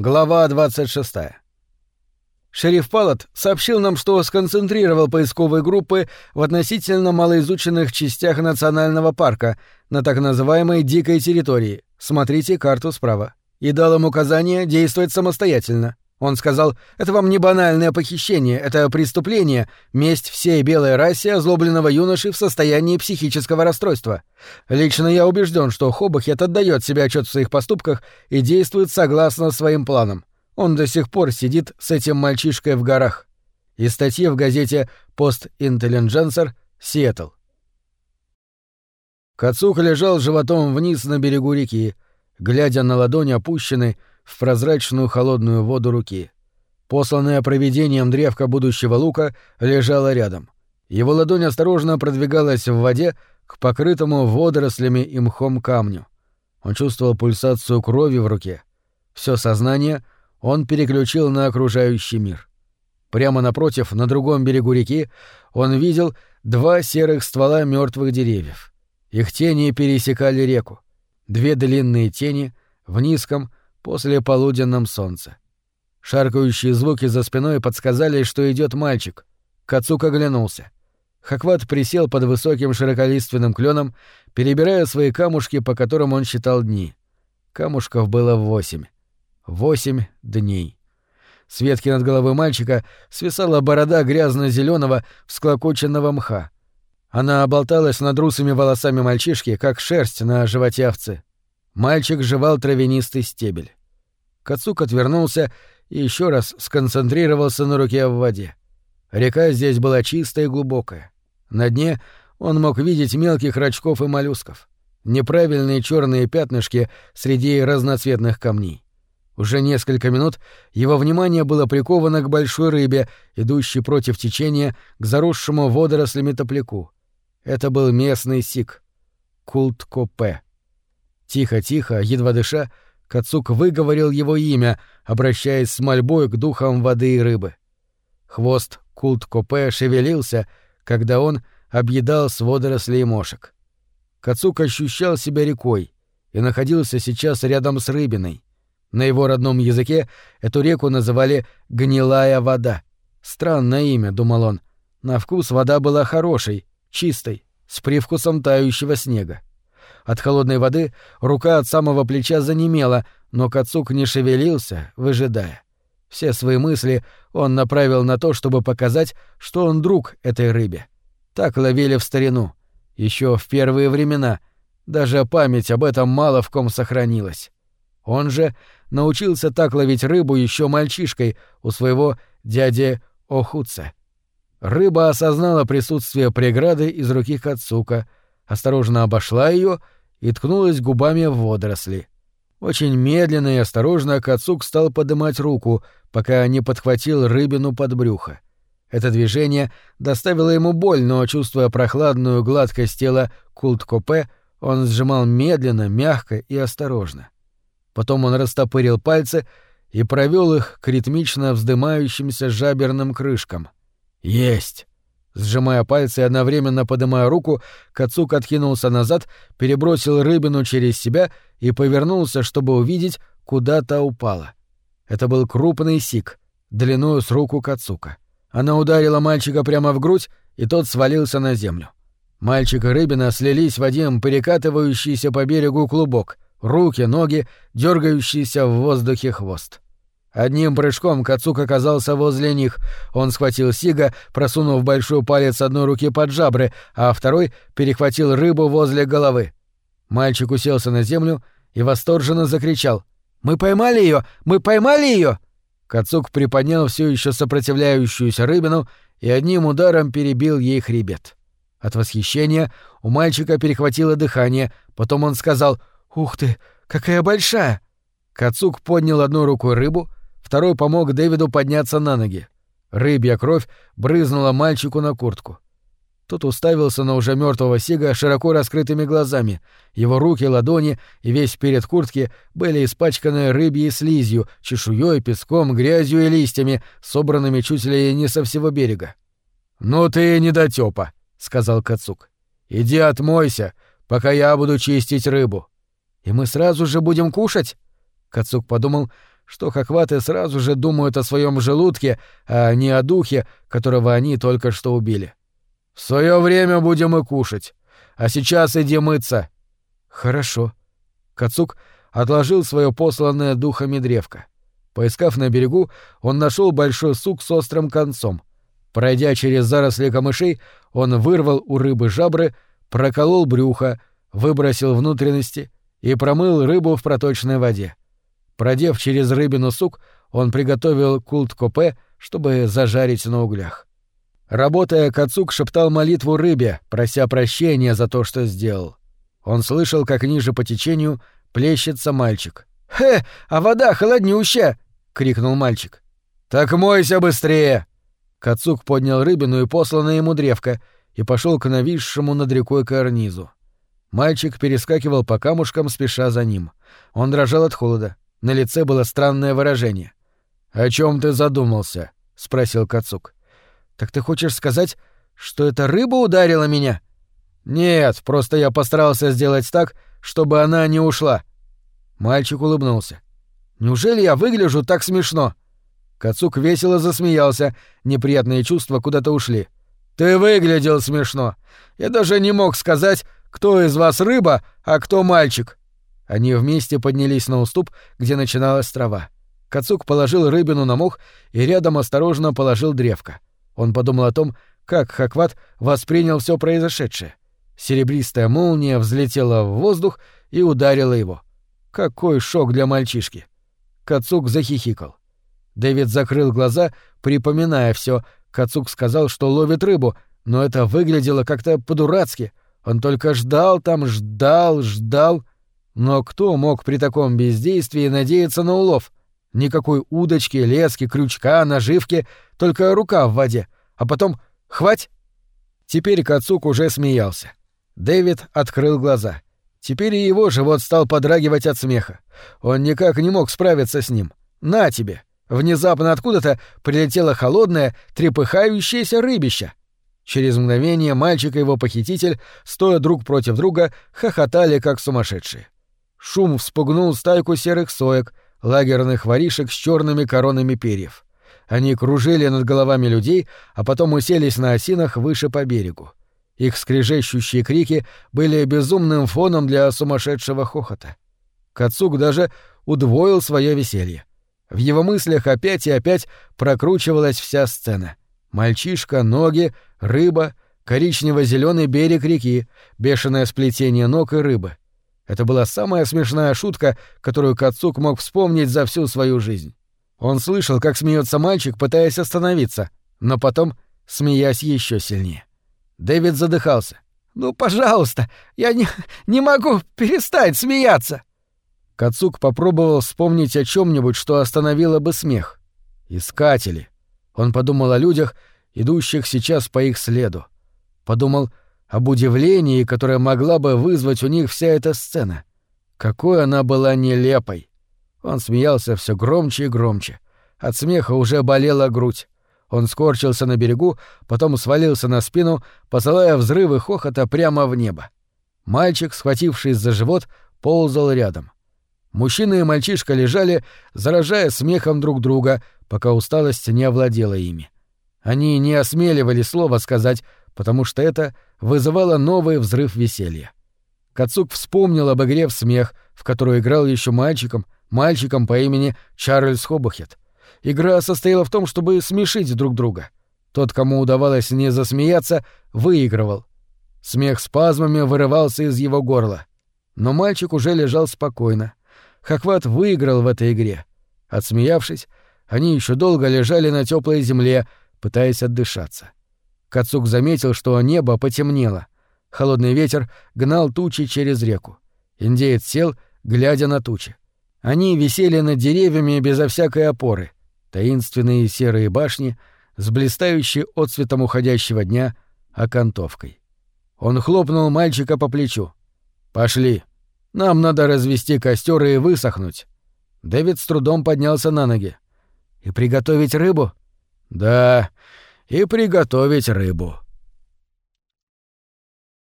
Глава 26. Шериф Палат сообщил нам, что сконцентрировал поисковые группы в относительно малоизученных частях национального парка на так называемой «дикой территории». Смотрите карту справа. И дал им указание действовать самостоятельно. Он сказал, это вам не банальное похищение, это преступление, месть всей белой расе озлобленного юноши в состоянии психического расстройства. Лично я убежден, что Хобахет отдает себе отчет в своих поступках и действует согласно своим планам. Он до сих пор сидит с этим мальчишкой в горах. Из статьи в газете «Пост Интеллидженсер», Сиэтл. Кацух лежал животом вниз на берегу реки, глядя на ладонь опущенной, в прозрачную холодную воду руки. Посланная проведением древка будущего лука лежала рядом. Его ладонь осторожно продвигалась в воде к покрытому водорослями и мхом камню. Он чувствовал пульсацию крови в руке. Все сознание он переключил на окружающий мир. Прямо напротив, на другом берегу реки, он видел два серых ствола мертвых деревьев. Их тени пересекали реку. Две длинные тени в низком, после полуденном солнце. Шаркающие звуки за спиной подсказали, что идет мальчик. Кацук оглянулся. Хакват присел под высоким широколиственным кленом, перебирая свои камушки, по которым он считал дни. Камушков было восемь. Восемь дней. С ветки над головой мальчика свисала борода грязно-зеленого всклокоченного мха. Она оболталась над русыми волосами мальчишки, как шерсть на животе овцы. Мальчик жевал травянистый стебель. Кацук отвернулся и еще раз сконцентрировался на руке в воде. Река здесь была чистая и глубокая. На дне он мог видеть мелких рачков и моллюсков. Неправильные черные пятнышки среди разноцветных камней. Уже несколько минут его внимание было приковано к большой рыбе, идущей против течения к заросшему водорослями топляку. Это был местный сик. Культ Копе. Тихо-тихо, едва дыша, Кацук выговорил его имя, обращаясь с мольбой к духам воды и рыбы. Хвост культ Копе шевелился, когда он объедал с водорослей мошек. Кацук ощущал себя рекой и находился сейчас рядом с рыбиной. На его родном языке эту реку называли «гнилая вода». Странное имя, думал он. На вкус вода была хорошей, чистой, с привкусом тающего снега. От холодной воды рука от самого плеча занемела, но Кацук не шевелился, выжидая. Все свои мысли он направил на то, чтобы показать, что он друг этой рыбе. Так ловили в старину. Еще в первые времена. Даже память об этом мало в ком сохранилась. Он же научился так ловить рыбу еще мальчишкой у своего дяди Охуца. Рыба осознала присутствие преграды из руки Кацука, осторожно обошла ее и ткнулась губами в водоросли. Очень медленно и осторожно Кацук стал подымать руку, пока не подхватил рыбину под брюхо. Это движение доставило ему боль, но, чувствуя прохладную гладкость тела культ-копе, он сжимал медленно, мягко и осторожно. Потом он растопырил пальцы и провел их к ритмично вздымающимся жаберным крышкам. «Есть!» Сжимая пальцы и одновременно подымая руку, Кацук откинулся назад, перебросил рыбину через себя и повернулся, чтобы увидеть, куда та упала. Это был крупный сик, длиною с руку Кацука. Она ударила мальчика прямо в грудь, и тот свалился на землю. Мальчик и рыбина слились в один перекатывающийся по берегу клубок, руки, ноги, дергающийся в воздухе хвост. Одним прыжком Кацук оказался возле них. Он схватил Сига, просунув большой палец одной руки под жабры, а второй перехватил рыбу возле головы. Мальчик уселся на землю и восторженно закричал. «Мы поймали ее! Мы поймали ее!» Кацук приподнял все еще сопротивляющуюся рыбину и одним ударом перебил ей хребет. От восхищения у мальчика перехватило дыхание, потом он сказал «Ух ты, какая большая!» Кацук поднял одной рукой рыбу, Второй помог Дэвиду подняться на ноги. Рыбья кровь брызнула мальчику на куртку. Тот уставился на уже мертвого Сига широко раскрытыми глазами. Его руки, ладони и весь перед куртки были испачканы рыбьей слизью, чешуей, песком, грязью и листьями, собранными чуть ли не со всего берега. «Ну ты недотёпа», — сказал Кацук. «Иди отмойся, пока я буду чистить рыбу». «И мы сразу же будем кушать?» Кацук подумал, что хохваты сразу же думают о своем желудке, а не о духе, которого они только что убили. В свое время будем и кушать. А сейчас иди мыться. Хорошо. Кацук отложил свое посланное духами древко. Поискав на берегу, он нашел большой сук с острым концом. Пройдя через заросли камышей, он вырвал у рыбы жабры, проколол брюхо, выбросил внутренности и промыл рыбу в проточной воде. Продев через рыбину сук, он приготовил культ-копе, чтобы зажарить на углях. Работая, Кацук шептал молитву рыбе, прося прощения за то, что сделал. Он слышал, как ниже по течению плещется мальчик. «Хе, а вода холоднющая!» — крикнул мальчик. «Так мойся быстрее!» Кацук поднял рыбину и посланное ему древко и пошел к нависшему над рекой карнизу. Мальчик перескакивал по камушкам, спеша за ним. Он дрожал от холода. На лице было странное выражение. «О чем ты задумался?» — спросил Кацук. «Так ты хочешь сказать, что эта рыба ударила меня?» «Нет, просто я постарался сделать так, чтобы она не ушла». Мальчик улыбнулся. «Неужели я выгляжу так смешно?» Кацук весело засмеялся, неприятные чувства куда-то ушли. «Ты выглядел смешно. Я даже не мог сказать, кто из вас рыба, а кто мальчик». Они вместе поднялись на уступ, где начиналась трава. Кацук положил рыбину на мох и рядом осторожно положил древко. Он подумал о том, как Хакват воспринял все произошедшее. Серебристая молния взлетела в воздух и ударила его. Какой шок для мальчишки! Кацук захихикал. Дэвид закрыл глаза, припоминая все. Кацук сказал, что ловит рыбу, но это выглядело как-то по-дурацки. Он только ждал там, ждал, ждал. Но кто мог при таком бездействии надеяться на улов? Никакой удочки, лески, крючка, наживки, только рука в воде. А потом «хвать!» Теперь Кацук уже смеялся. Дэвид открыл глаза. Теперь и его живот стал подрагивать от смеха. Он никак не мог справиться с ним. «На тебе!» Внезапно откуда-то прилетело холодное, трепыхающееся рыбище. Через мгновение мальчик и его похититель, стоя друг против друга, хохотали как сумасшедшие. Шум вспугнул стайку серых соек, лагерных воришек с черными коронами перьев. Они кружили над головами людей, а потом уселись на осинах выше по берегу. Их скрежещущие крики были безумным фоном для сумасшедшего хохота. Кацук даже удвоил свое веселье. В его мыслях опять и опять прокручивалась вся сцена. Мальчишка, ноги, рыба, коричнево зеленый берег реки, бешеное сплетение ног и рыбы. Это была самая смешная шутка, которую Кацук мог вспомнить за всю свою жизнь. Он слышал, как смеется мальчик, пытаясь остановиться, но потом смеясь еще сильнее. Дэвид задыхался. «Ну, пожалуйста, я не, не могу перестать смеяться!» Кацук попробовал вспомнить о чем нибудь что остановило бы смех. «Искатели!» Он подумал о людях, идущих сейчас по их следу. Подумал об удивлении, которое могла бы вызвать у них вся эта сцена. Какой она была нелепой! Он смеялся все громче и громче. От смеха уже болела грудь. Он скорчился на берегу, потом свалился на спину, посылая взрывы хохота прямо в небо. Мальчик, схватившись за живот, ползал рядом. Мужчина и мальчишка лежали, заражая смехом друг друга, пока усталость не овладела ими. Они не осмеливали слова сказать, потому что это вызывало новый взрыв веселья. Кацук вспомнил об игре в смех, в которую играл еще мальчиком, мальчиком по имени Чарльз Хобухет. Игра состояла в том, чтобы смешить друг друга. Тот, кому удавалось не засмеяться, выигрывал. Смех спазмами вырывался из его горла. Но мальчик уже лежал спокойно. Хакват выиграл в этой игре. Отсмеявшись, они еще долго лежали на теплой земле, пытаясь отдышаться. Кацук заметил, что небо потемнело. Холодный ветер гнал тучи через реку. Индеец сел, глядя на тучи. Они висели над деревьями безо всякой опоры. Таинственные серые башни с блистающей отцветом уходящего дня окантовкой. Он хлопнул мальчика по плечу. «Пошли. Нам надо развести костер и высохнуть». Дэвид с трудом поднялся на ноги. «И приготовить рыбу?» «Да, и приготовить рыбу».